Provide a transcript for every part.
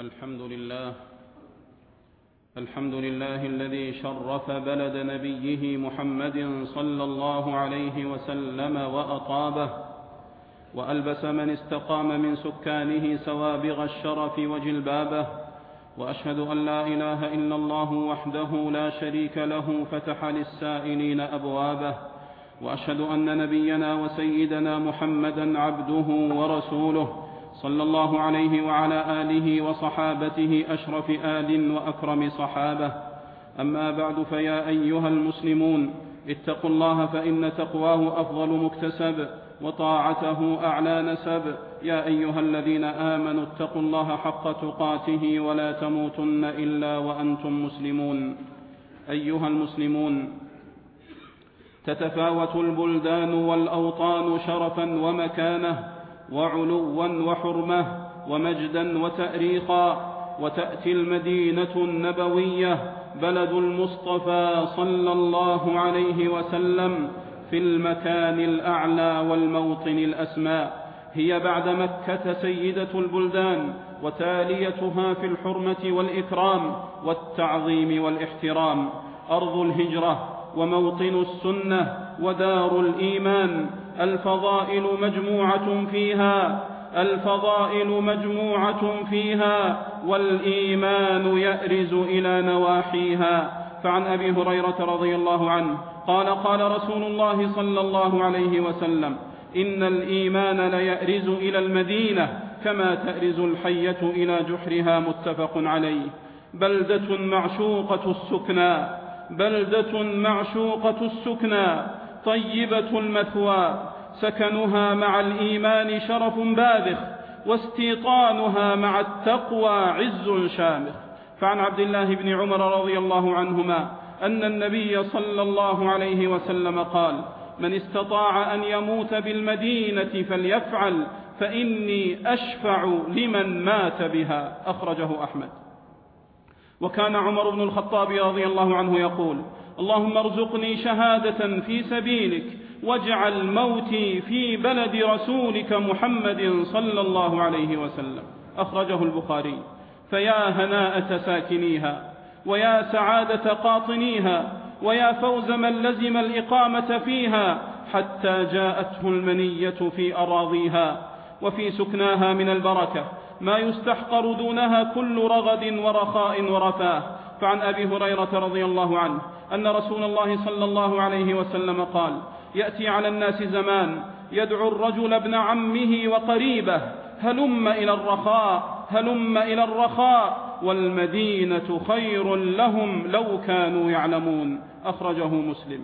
الحمد لله الحمد لله الذي شرف بلد نبيه محمد صلى الله عليه وسلم وأطابه وألبس من استقام من سكانه سوابغ الشرف وجلبابه وأشهد أن لا إله إلا الله وحده لا شريك له فتح للسائلين أبوابه وأشهد أن نبينا وسيدنا محمدا عبده ورسوله صلى الله عليه وعلى آله وصحابته أشرف آل وأكرم صحابة. أما بعد فيا أيها المسلمون اتقوا الله فإن تقواه أفضل مكتسب وطاعته أعلى نسب. يا أيها الذين آمنوا اتقوا الله حق تقاته ولا تموتن إلا وأنتم مسلمون. أيها المسلمون تتفاوت البلدان والأوطان شرفا ومكانه. وعلوا وحرمة ومجدا وتاريخا وتأتي المدينة النبوية بلد المصطفى صلى الله عليه وسلم في المكان الأعلى والموطن الأسمى. هي بعد مكة سيدة البلدان وتاليتها في الحرمة والإكرام والتعظيم والإحترام. أرض الهجرة وموطن السنة ودار الإيمان الفضائل مجموعة فيها الفضائل مجموعة فيها والإيمان يأرز إلى نواحيها. فعن أبي هريرة رضي الله عنه قال قال رسول الله صلى الله عليه وسلم إن الإيمان ليأرز إلى المدينة كما تأرز الحية إلى جحرها متفق عليه. بلدة معشوقة السكنى بلدة معشوقة السكنى طيبة المثوى سكنها مع الإيمان شرف باذخ واستيطانها مع التقوى عز شامخ. فعن عبد الله بن عمر رضي الله عنهما أن النبي صلى الله عليه وسلم قال من استطاع أن يموت بالمدينة فليفعل فإني أشفع لمن مات بها. أخرجه أحمد. وكان عمر بن الخطاب رضي الله عنه يقول اللهم ارزقني شهادة في سبيلك واجعل موتي في بلد رسولك محمد صلى الله عليه وسلم. أخرجه البخاري. فيا هناءة ساكنيها ويا سعادة قاطنيها ويا فوز من لزم الإقامة فيها حتى جاءته المنية في أراضيها وفي سكناها من البركة. ما يستحقر دونها كل رغد ورخاء ورفاه. فعن أبي هريرة رضي الله عنه أن رسول الله صلى الله عليه وسلم قال يأتي على الناس زمان يدعو الرجل ابن عمه وقريبه هلم إلى الرخاء هلم إلى الرخاء والمدينة خير لهم لو كانوا يعلمون. أخرجه مسلم.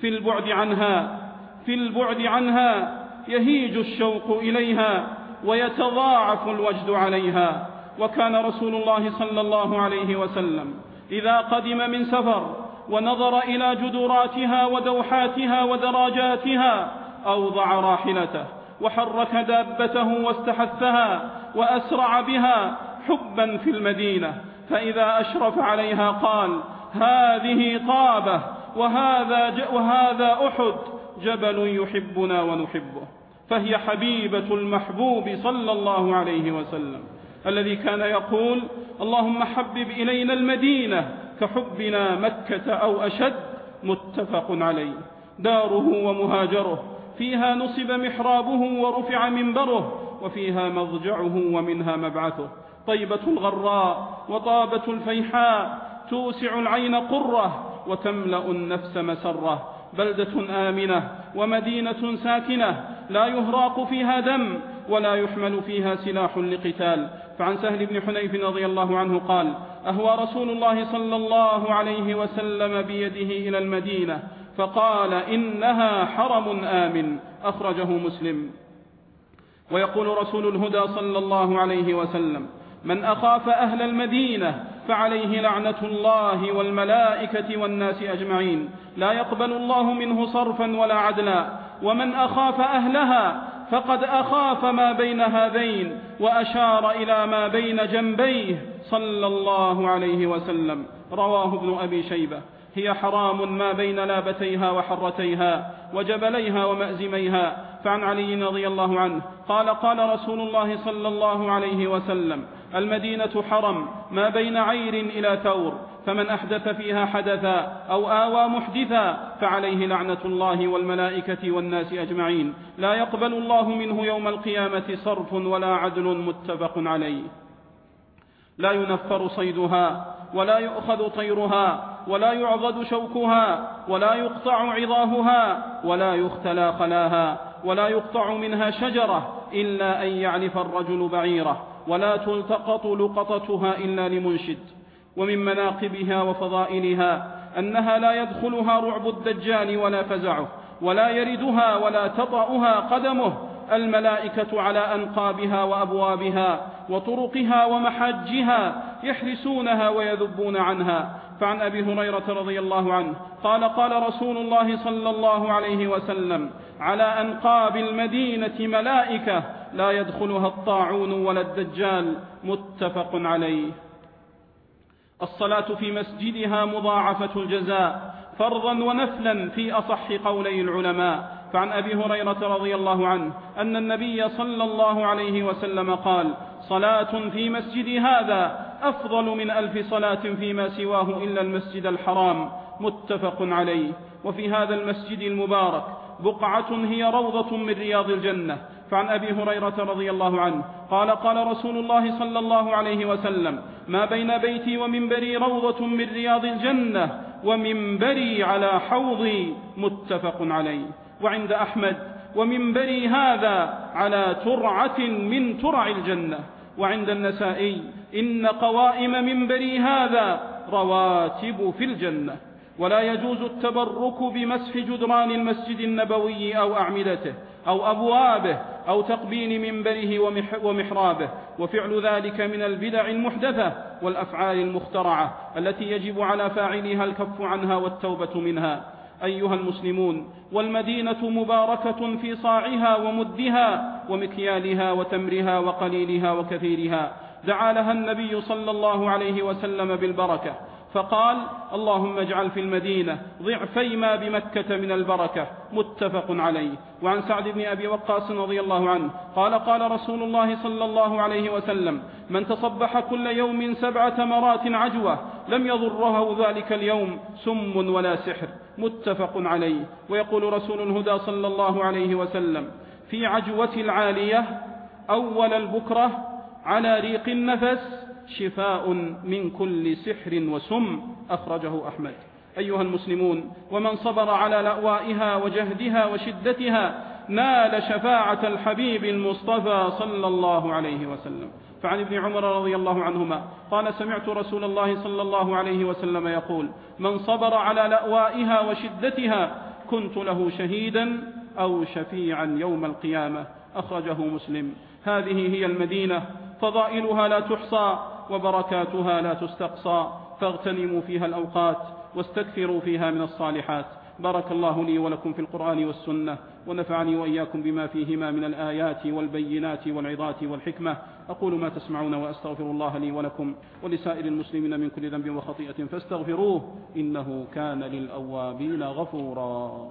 في البعد عنها في البعد عنها يهيج الشوق إليها ويتضاعف الوجد عليها وكان رسول الله صلى الله عليه وسلم إذا قدم من سفر ونظر إلى جدراتها ودوحاتها ودراجاتها أوضع راحلته وحرك دابته واستحثها وأسرع بها حبا في المدينة. فإذا أشرف عليها قال هذه طابة وهذا, وهذا أحد جبل يحبنا ونحبه فهي حبيبة المحبوب صلى الله عليه وسلم. الذي كان يقول اللهم حبب إلينا المدينة كحبنا مكة أو أشد متفق عليه. داره ومهاجره فيها نصب محرابه ورفع منبره وفيها مضجعه ومنها مبعثه. طيبة الغراء وطابة الفيحاء توسع العين قرة وتملأ النفس مسرة. بلدة آمنة ومدينة ساكنة لا يهراق فيها دم ولا يحمل فيها سلاح لقتال. فعن سهل بن حنيف رضي الله عنه قال أهوى رسول الله صلى الله عليه وسلم بيده إلى المدينة فقال إنها حرم آمن. أخرجه مسلم. ويقول رسول الهدى صلى الله عليه وسلم من أخاف أهل المدينة فعليه لعنة الله والملائكة والناس أجمعين. لا يقبل الله منه صرفا ولا عدلا. ومن أخاف أهلها فقد أخاف ما بين هذين وأشار إلى ما بين جنبيه صلى الله عليه وسلم. رواه ابن أبي شيبة. هي حرام ما بين لابتيها وحرتيها وجبليها ومأزميها. فعن علي رضي الله عنه قال قال رسول الله صلى الله عليه وسلم المدينة حرم ما بين عير إلى ثور. فمن أحدث فيها حدثا أو آوى محدثا فعليه لعنة الله والملائكة والناس أجمعين. لا يقبل الله منه يوم القيامة صرف ولا عدل متفق عليه. لا ينفر صيدها ولا يؤخذ طيرها ولا يعضد شوكها ولا يقطع عظاهها ولا يختلى خلاها ولا يقطع منها شجرة إلا أن يعلف الرجل بعيره. ولا تلتقط لقطتها إلا لمنشد. ومن مناقبها وفضائلها أنها لا يدخلها رعب الدجال ولا فزعه ولا يردها ولا تطأها قدمه الملائكة على أنقابها وأبوابها وطرقها ومحاجها يحرسونها ويذبون عنها. فعن أبي هريرة رضي الله عنه قال قال رسول الله صلى الله عليه وسلم على أنقاب المدينة ملائكة لا يدخلها الطاعون ولا الدجال متفق عليه. الصلاة في مسجدها مضاعفة الجزاء فرضا ونفلا في أصح قولي العلماء. فعن أبي هريرة رضي الله عنه أن النبي صلى الله عليه وسلم قال صلاة في مسجد هذا أفضل من ألف صلاة فيما سواه إلا المسجد الحرام. متفق عليه. وفي هذا المسجد المبارك بقعة هي روضة من رياض الجنة. فعن أبي هريرة رضي الله عنه قال قال رسول الله صلى الله عليه وسلم ما بين بيتي ومنبري روضة من رياض الجنة ومنبري على حوضي متفق عليه. وعند أحمد ومنبري هذا على ترعة من ترع الجنة. وعند النسائي إن قوائم منبري هذا رواتب في الجنة. ولا يجوز التبرك بمسح جدران المسجد النبوي أو أعمدته أو أبوابه أو تقبيل منبره ومحرابه. وفعل ذلك من البدع المحدثة والأفعال المخترعة التي يجب على فاعلها الكف عنها والتوبة منها. أيها المسلمون والمدينة مباركة في صاعها ومدها ومكيالها وتمرها وقليلها وكثيرها. دعا لها النبي صلى الله عليه وسلم بالبركة. فقال اللهم اجعل في المدينة ضعفي ما بمكة من البركة. متفق عليه. وعن سعد بن أبي وقاص رضي الله عنه قال قال رسول الله صلى الله عليه وسلم من تصبح كل يوم سبع تمرات عجوة لم يضره ذلك اليوم سم ولا سحر. متفق عليه. ويقول رسول الهدى صلى الله عليه وسلم في عجوة العالية أول البكرة على ريق النفس شفاء من كل سحر وسم أخرجه أحمد. أيها المسلمون ومن صبر على لأوائها وجهدها وشدتها نال شفاعة الحبيب المصطفى صلى الله عليه وسلم. فعن ابن عمر رضي الله عنهما قال سمعت رسول الله صلى الله عليه وسلم يقول من صبر على لأوائها وشدتها كنت له شهيدا أو شفيعا يوم القيامة أخرجه مسلم. هذه هي المدينة فضائلها لا تحصى وبركاتها لا تستقصى فاغتنموا فيها الأوقات واستكثروا فيها من الصالحات. بارك الله لي ولكم في القرآن والسنة ونفعني وإياكم بما فيهما من الآيات والبينات والعظات والحكمة. أقول ما تسمعون وأستغفر الله لي ولكم ولسائر المسلمين من كل ذنب وخطيئة فاستغفروه إنه كان للأوابين غفورا.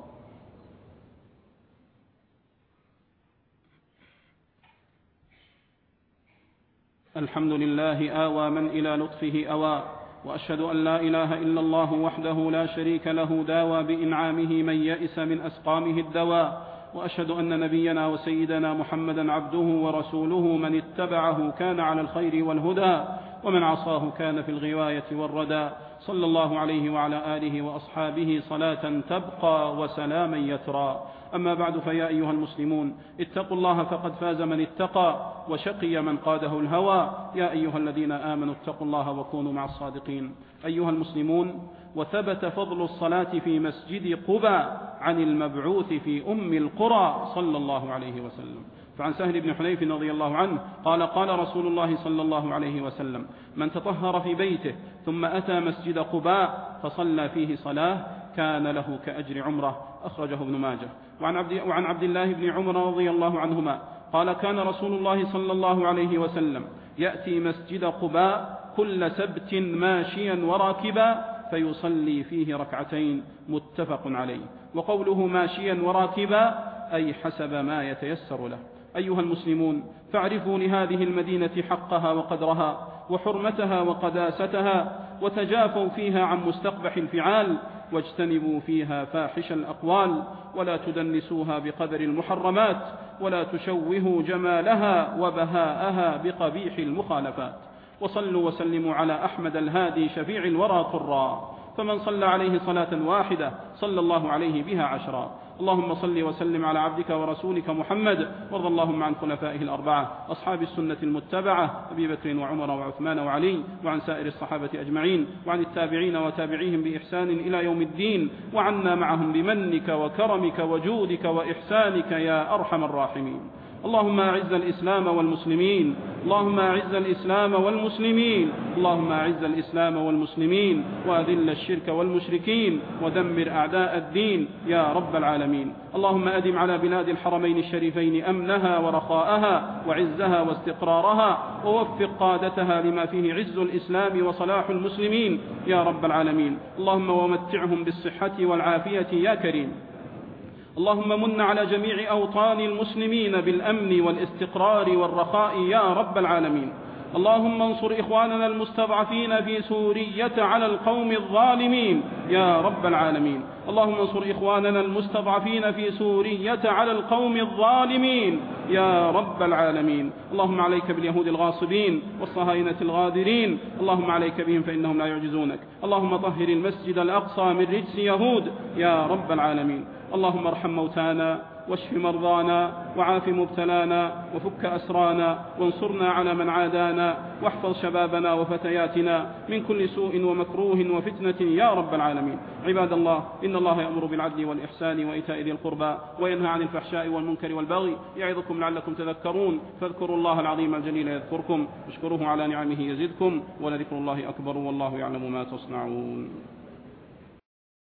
الحمد لله آوى من إلى لطفه أوى وأشهد أن لا إله إلا الله وحده لا شريك له داوى بإنعامه من يئس من أسقامه الدواء وأشهد أن نبينا وسيدنا محمدا عبده ورسوله من اتبعه كان على الخير والهدى ومن عصاه كان في الغواية والردى. صلى الله عليه وعلى آله وأصحابه صلاة تبقى وسلاما يترى. أما بعد فيا أيها المسلمون اتقوا الله فقد فاز من اتقى وشقي من قاده الهوى. يا أيها الذين آمنوا اتقوا الله وكونوا مع الصادقين. أيها المسلمون وثبت فضل الصلاة في مسجد قبى عن المبعوث في أم القرى صلى الله عليه وسلم. فعن سهل بن حنيف رضي الله عنه قال قال رسول الله صلى الله عليه وسلم من تطهر في بيته ثم أتى مسجد قباء فصلى فيه صلاة كان له كأجر عمرة. أخرجه ابن ماجه. وعن عبد, وعن عبد الله بن عمر رضي الله عنهما قال كان رسول الله صلى الله عليه وسلم يأتي مسجد قباء كل سبت ماشيا وراكبا فيصلي فيه ركعتين. متفق عليه. وقوله ماشيا وراكبا أي حسب ما يتيسر له. أيها المسلمون فاعرفوا لهذه المدينة حقها وقدرها وحرمتها وقداستها وتجافوا فيها عن مستقبح الفعال واجتنبوا فيها فاحش الأقوال ولا تدنسوها بقدر المحرمات ولا تشوهوا جمالها وبهاءها بقبيح المخالفات. وصلوا وسلموا على أحمد الهادي شفيع الورى طرا. فمن صلى عليه صلاة واحدة صلى الله عليه بها عشرا. اللهم صل وسلم على عبدك ورسولك محمد وارض اللهم عن خلفائه الأربعة أصحاب السنة المتبعة أبي بكر وعمر وعثمان وعلي وعن سائر الصحابة أجمعين وعن التابعين وتابعيهم بإحسان إلى يوم الدين وعنا معهم بمنك وكرمك وجودك وإحسانك يا أرحم الراحمين. اللهم أعز الإسلام والمسلمين اللهم أعز الإسلام والمسلمين اللهم أعز الإسلام والمسلمين وأذل الشرك والمشركين ودمر أعداء الدين يا رب العالمين. اللهم أدم على بلاد الحرمين الشريفين أمنها ورخاءها وعزها واستقرارها ووفق قادتها لما فيه عز الإسلام وصلاح المسلمين يا رب العالمين. اللهم ومتعهم بالصحة والعافية يا كريم. اللهم من على جميع أوطان المسلمين بالأمن والاستقرار والرخاء يا رب العالمين. اللهم انصر إخواننا المستضعفين في سورية على القوم الظالمين. يا رب العالمين. اللهم انصر إخواننا المستضعفين في سورية على القوم الظالمين. يا رب العالمين. اللهم عليك باليهود الغاصبين والصهاينة الغادرين. اللهم عليك بهم فإنهم لا يعجزونك. اللهم طهر المسجد الأقصى من رجس يهود. يا رب العالمين. اللهم ارحم موتانا واشف مرضانا وعاف مبتلانا وفك أسرانا وانصرنا على من عادانا واحفظ شبابنا وفتياتنا من كل سوء ومكروه وفتنة يا رب العالمين. عباد الله إن الله يأمر بالعدل والإحسان وإيتاء ذي القربى وينهى عن الفحشاء والمنكر والبغي يعظكم لعلكم تذكرون. فاذكروا الله العظيم الجليل يذكركم. واشكروه على نعمه يزدكم ولذكر الله أكبر والله يعلم ما تصنعون.